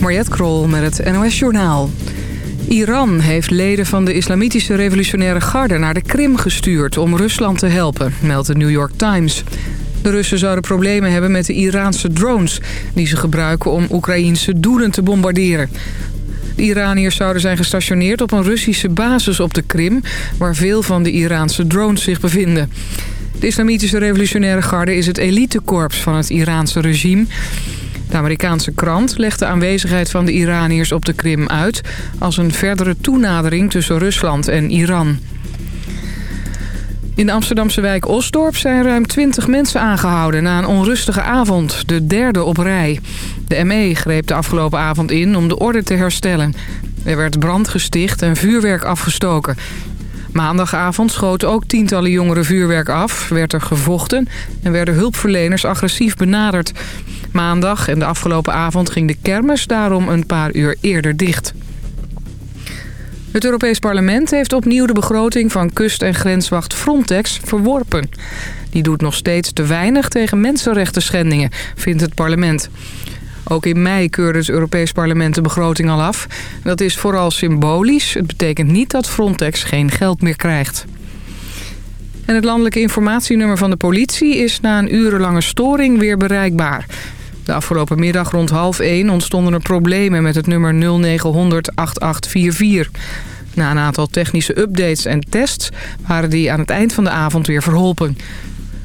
Mariette Krol met het NOS Journaal. Iran heeft leden van de islamitische revolutionaire garde naar de Krim gestuurd... om Rusland te helpen, meldt de New York Times. De Russen zouden problemen hebben met de Iraanse drones... die ze gebruiken om Oekraïnse doelen te bombarderen. De Iraniërs zouden zijn gestationeerd op een Russische basis op de Krim... waar veel van de Iraanse drones zich bevinden. De islamitische revolutionaire garde is het elitekorps van het Iraanse regime... De Amerikaanse krant legt de aanwezigheid van de Iraniërs op de Krim uit... als een verdere toenadering tussen Rusland en Iran. In de Amsterdamse wijk Osdorp zijn ruim 20 mensen aangehouden... na een onrustige avond, de derde op rij. De ME greep de afgelopen avond in om de orde te herstellen. Er werd brand gesticht en vuurwerk afgestoken. Maandagavond schoten ook tientallen jongeren vuurwerk af, werd er gevochten... en werden hulpverleners agressief benaderd. Maandag en de afgelopen avond ging de kermis daarom een paar uur eerder dicht. Het Europees Parlement heeft opnieuw de begroting van kust- en grenswacht Frontex verworpen. Die doet nog steeds te weinig tegen mensenrechten schendingen, vindt het parlement. Ook in mei keurde het Europees Parlement de begroting al af. Dat is vooral symbolisch. Het betekent niet dat Frontex geen geld meer krijgt. En het landelijke informatienummer van de politie is na een urenlange storing weer bereikbaar. De afgelopen middag rond half 1 ontstonden er problemen met het nummer 0900 8844. Na een aantal technische updates en tests waren die aan het eind van de avond weer verholpen.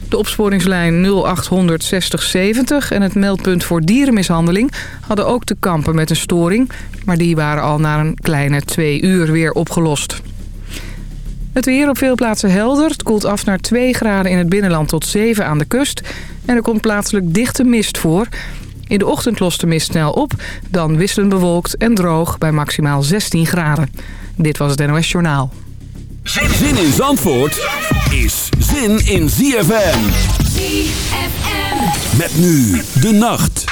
De opsporingslijn 0800 6070 en het meldpunt voor dierenmishandeling hadden ook te kampen met een storing. Maar die waren al na een kleine twee uur weer opgelost. Het weer op veel plaatsen helder. Het koelt af naar 2 graden in het binnenland tot 7 aan de kust. En er komt plaatselijk dichte mist voor. In de ochtend lost de mist snel op. Dan wisselend bewolkt en droog bij maximaal 16 graden. Dit was het NOS Journaal. Zin in Zandvoort is zin in ZFM. ZFM. Met nu de nacht.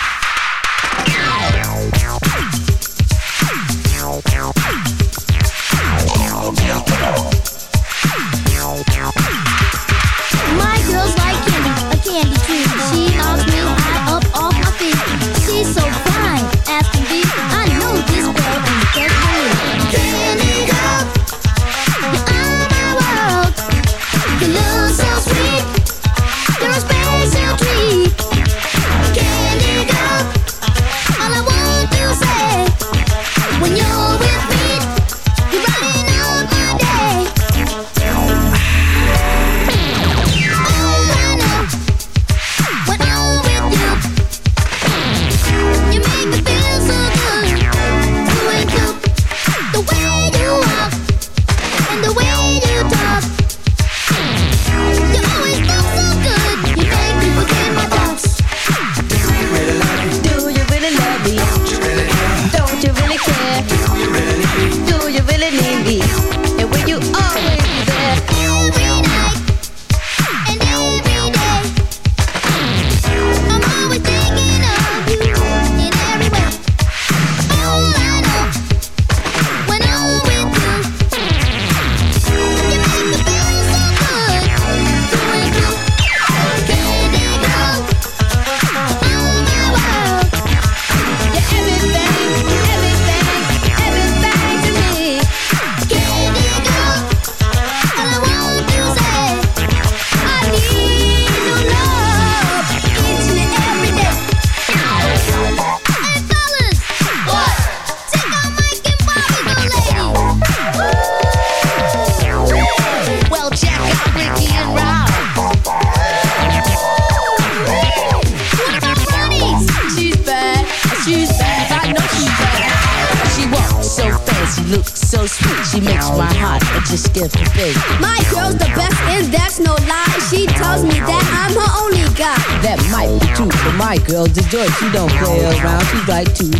Girl's a joy. She don't play around, she's right to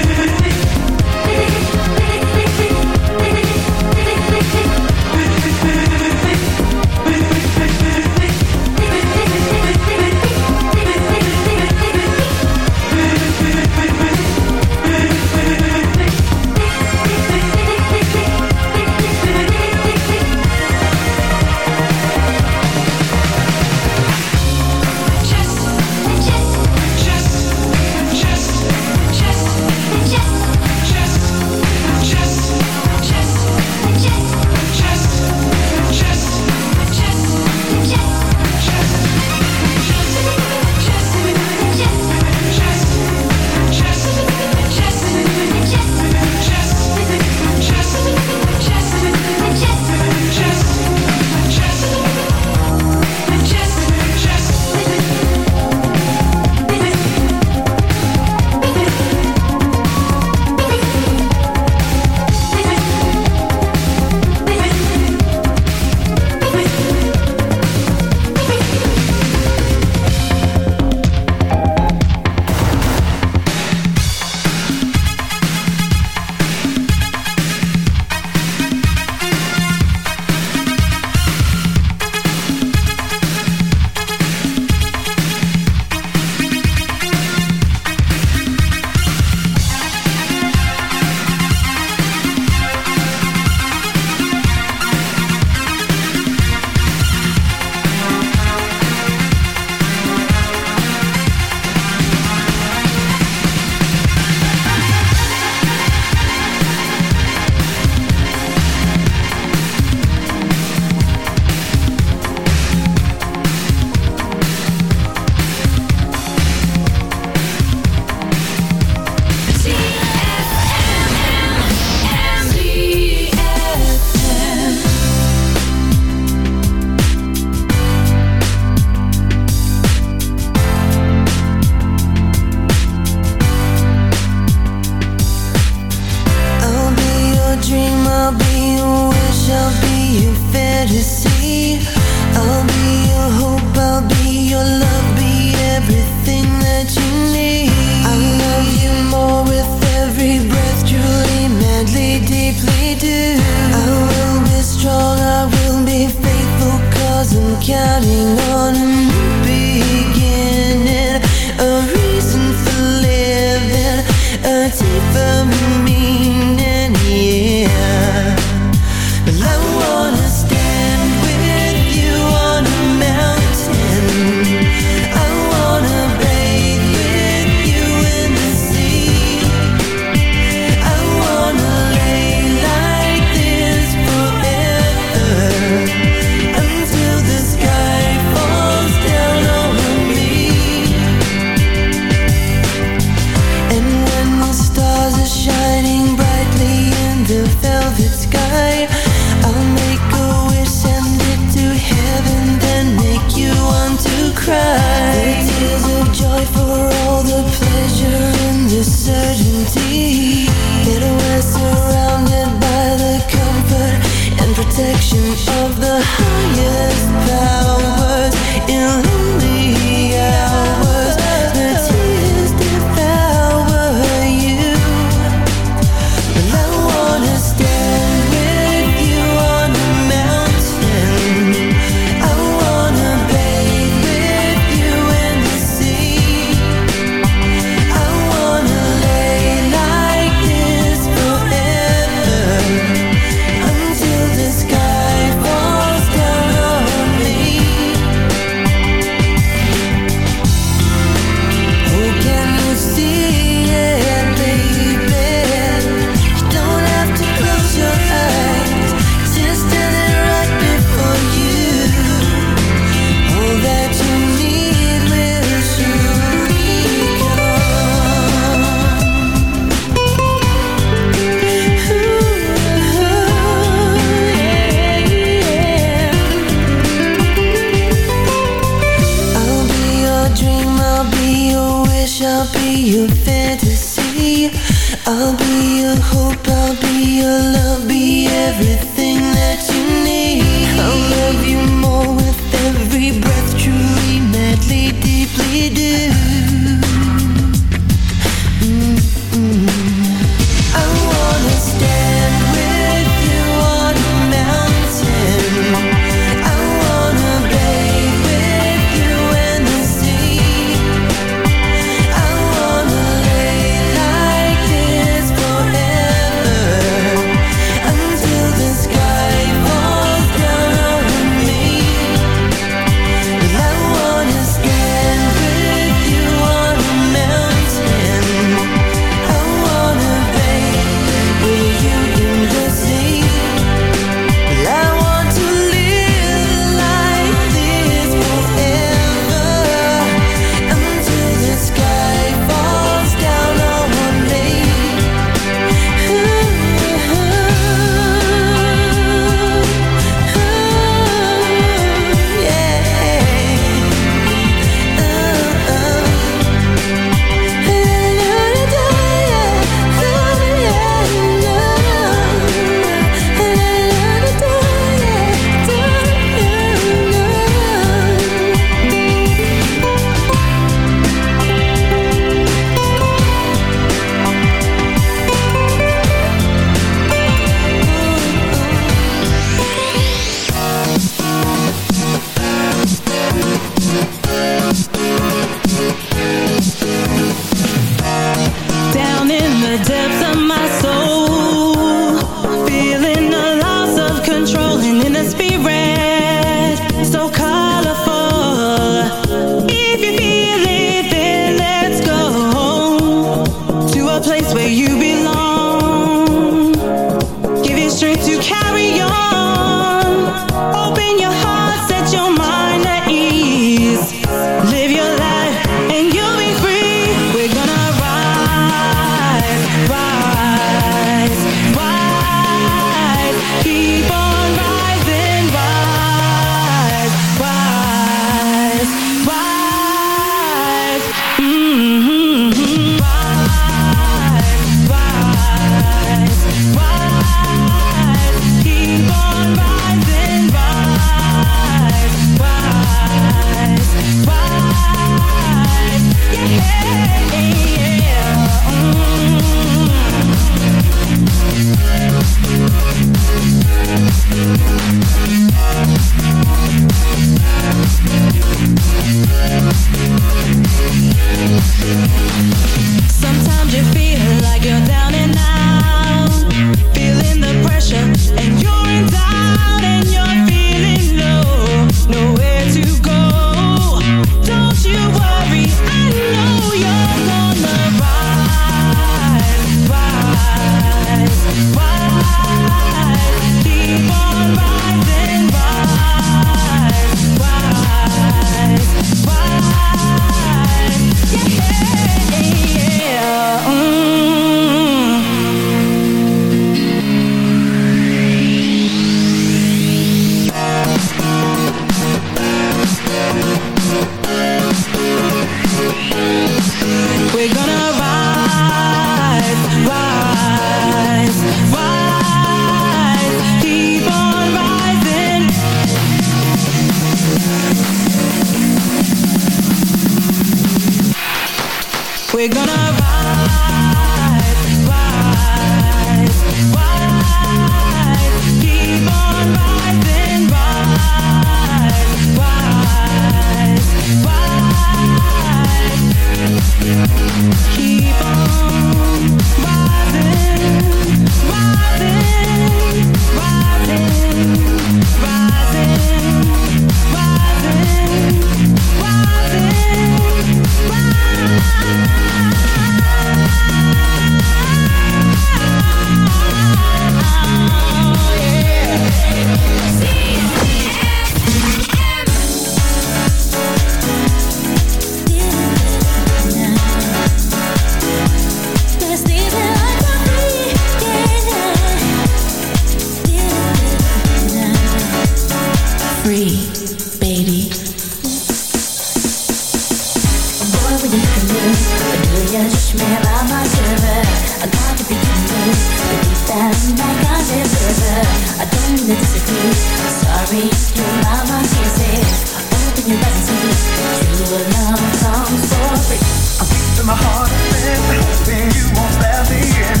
sound like a deliver. I don't mean to disagree. I'm sorry, your mama hears. Open your eyes and see true love comes for free. I'm my heart open, hoping you won't let me in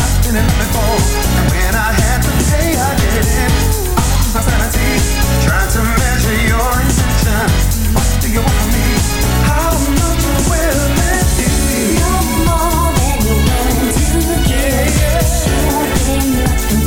I've been in love before, and when I had to pay, I did it. I lose my trying to measure your intention. Do you want me? How much will it be? Yes, you bring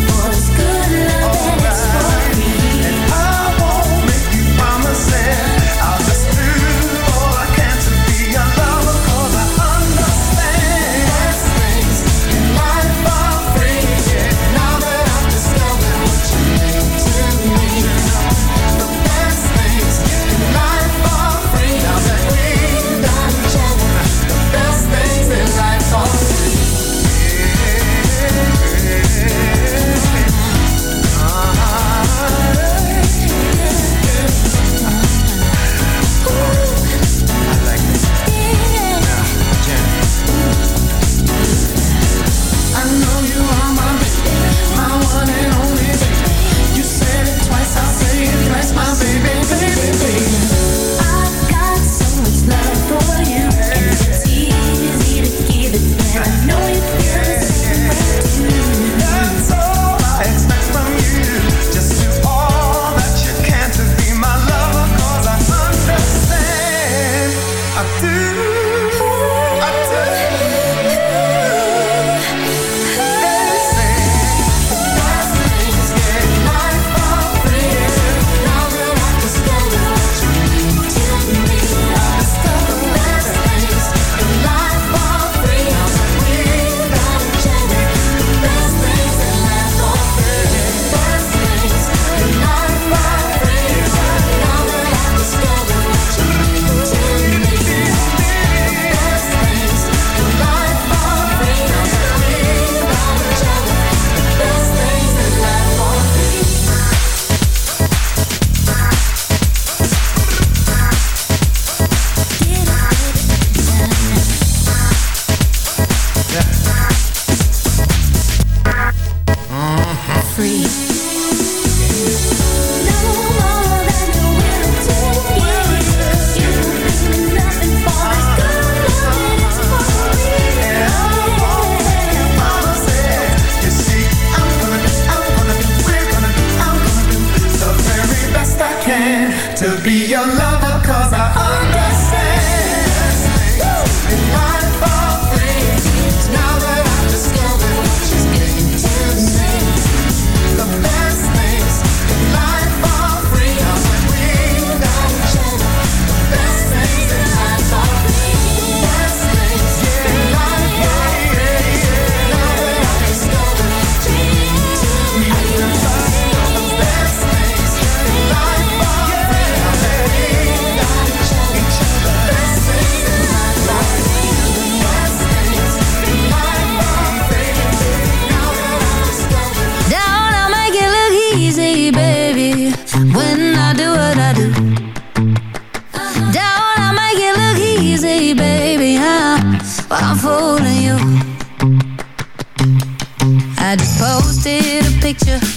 painted a picture.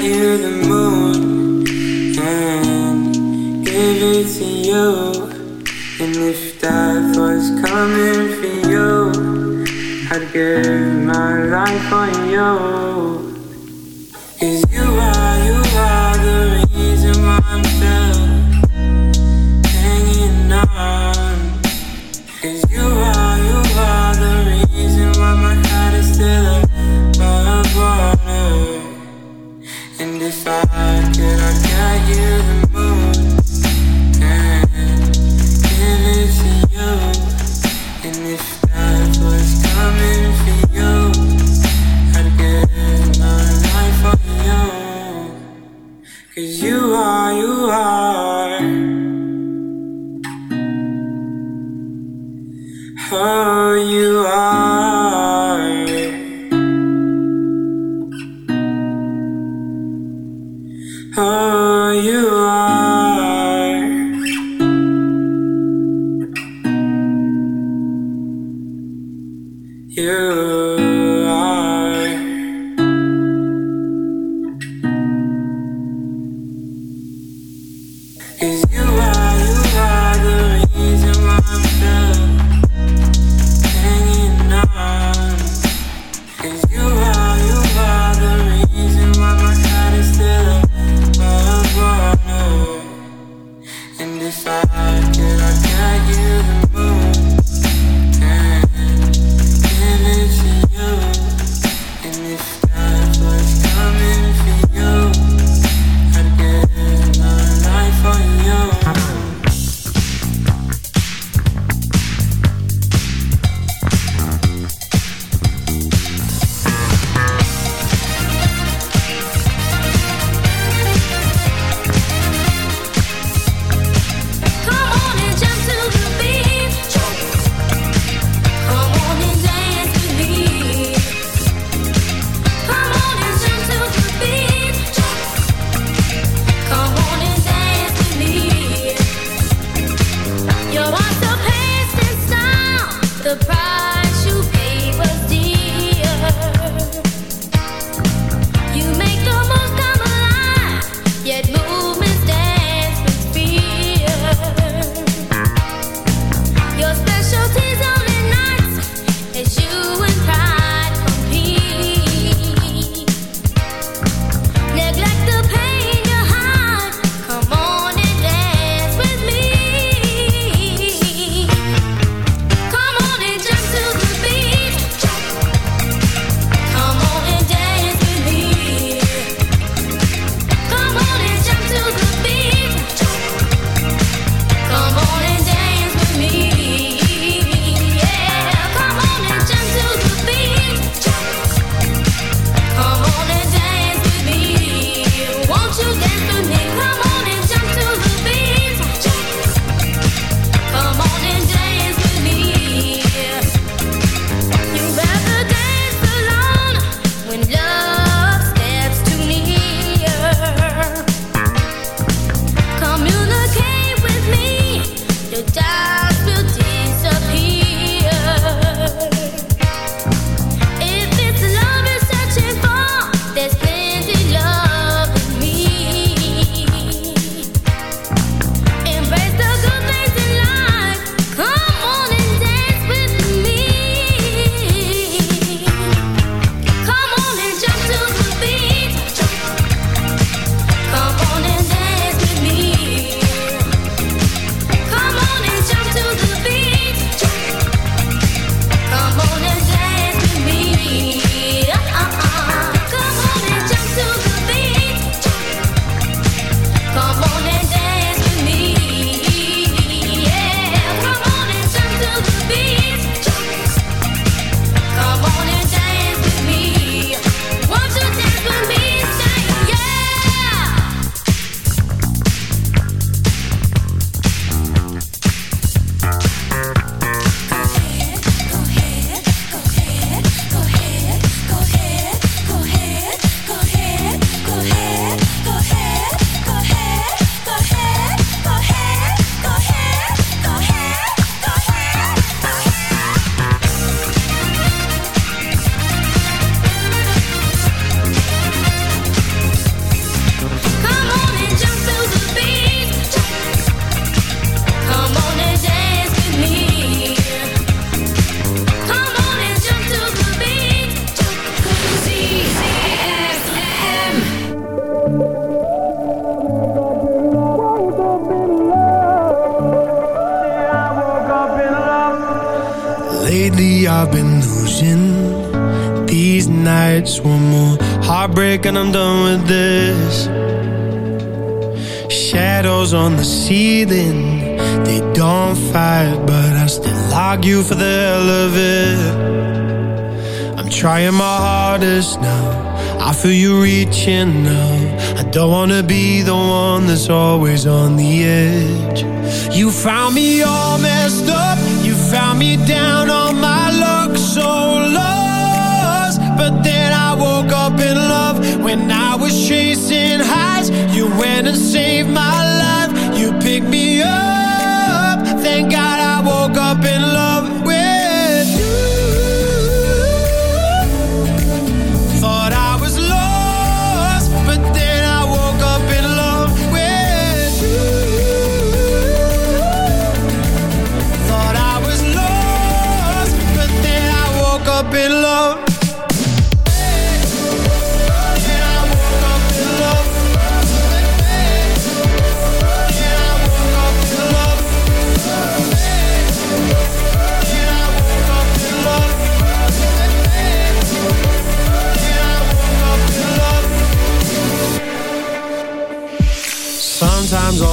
hear the moon and give it to you. And if death was coming for you, I'd give my life for you. Ceiling, they don't fight, but I still argue for the hell of it. I'm trying my hardest now. I feel you reaching now. I don't wanna be the one that's always on the edge. You found me all messed up. You found me down on my luck, so lost. But then I woke up in love when I was chasing highs. You went and saved my life. Picked me up. Thank God I woke up in love with you. Thought I was lost, but then I woke up in love with you. Thought I was lost, but then I woke up in love.